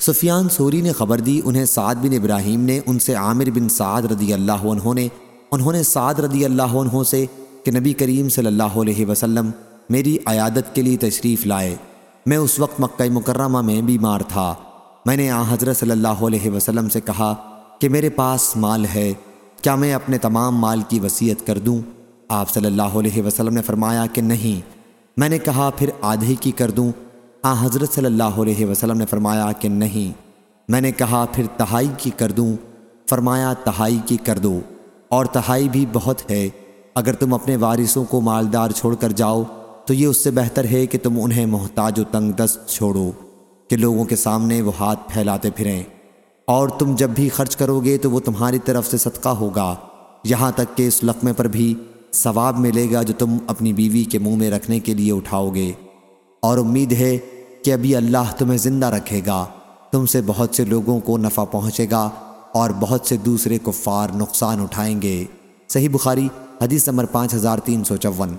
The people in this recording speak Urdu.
سفیان سوری نے خبر دی، انہیں سعد بن ابراہیم نے، ان سے عامر بن سعد رضی اللہ عنہ نے، انہوں نے سعد رضی اللہ عنہ سے کہ نبی کریم صلی اللہ علیہ وسلم میری عیادت کے لیے تشریف لائے۔ میں اس وقت مکہ مکرمہ میں بیمار تھا۔ میں نے آ حضرت صلی اللہ علیہ وسلم سے کہا کہ میرے پاس مال ہے، کیا میں اپنے تمام مال کی وصیت کر دوں؟ آپ صلی اللہ علیہ وسلم نے فرمایا کہ نہیں۔ میں نے کہا پھر آدھی کی کر دوں؟ آ، حضرت صلی اللہ علیہ وسلم نے فرمایا کہ نہیں، میں نے کہا پھر تہائی کی کر دوں؟ فرمایا تہائی کی کر دو۔ اور تہائی بھی بہت ہے۔ اگر تم اپنے وارثوں کو مالدار چھوڑ کر جاؤ، تو یہ اس سے بہتر ہے کہ تم انہیں محتاج و تنگ دست چھوڑو، کہ لوگوں کے سامنے وہ ہاتھ پھیلاتے پھریں۔ اور تم جب بھی خرچ کرو گے تو وہ تمہاری طرف سے صدقہ ہوگا۔ یہاں تک کہ اس لقمے پر بھی ثواب ملے گا جو تم اپنی بیوی کے منہ میں رکھنے کے لیے اٹھاؤ گے۔ اور امید ہے کہ ابھی اللہ تمہیں زندہ رکھے گا۔ تم سے بہت سے لوگوں کو نفع پہنچے گا اور بہت سے دوسرے کفار نقصان اٹھائیں گے۔ صحیح بخاری، حدیث نمبر پانچ ہزار تین سو چون۔